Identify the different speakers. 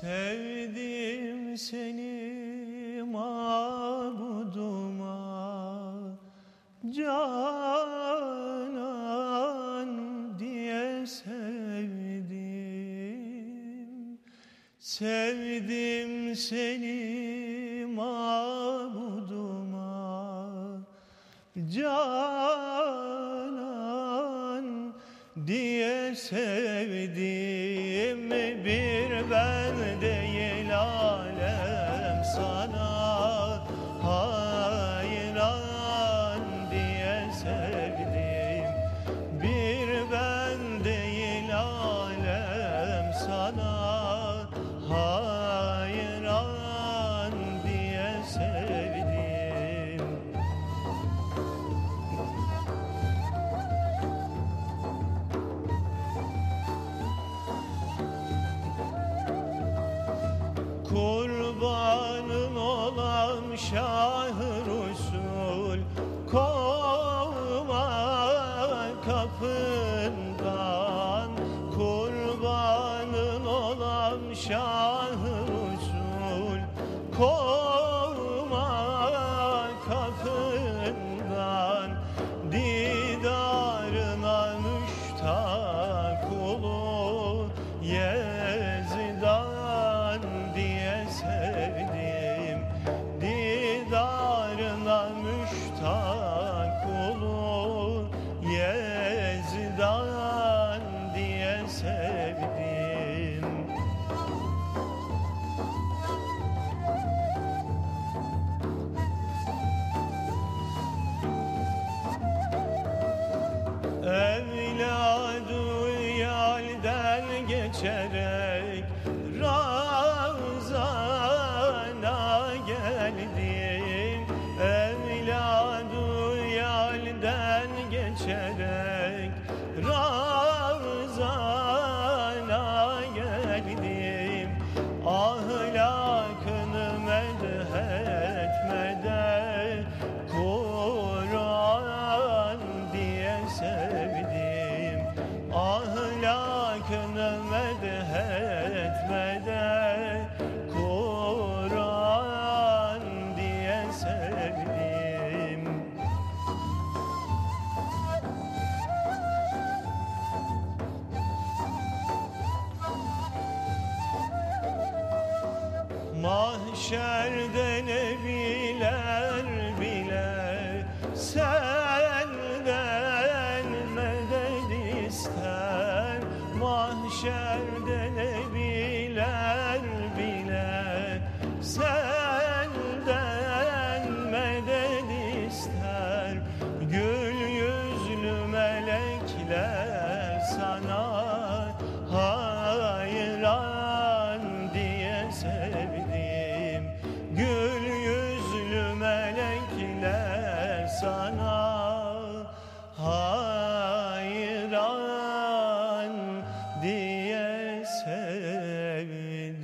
Speaker 1: Sevdim seni mabuduma Canan diye sevdim. Sevdim seni mabuduma Canan diye sevdim bir ben değil alem şah Resul Kovma kapından. Kurbanın olam şah Resul Kovma kapından. Didarına müştak olu Yezidan geçerek Ravzana geldim. Evladı yalden geçerek Ravzana geldim. Ahlakını medhetmeden Kur'an diye sevdim. Ahlakını medhetmeden Mahşerde ne sana hayran diye sevdim.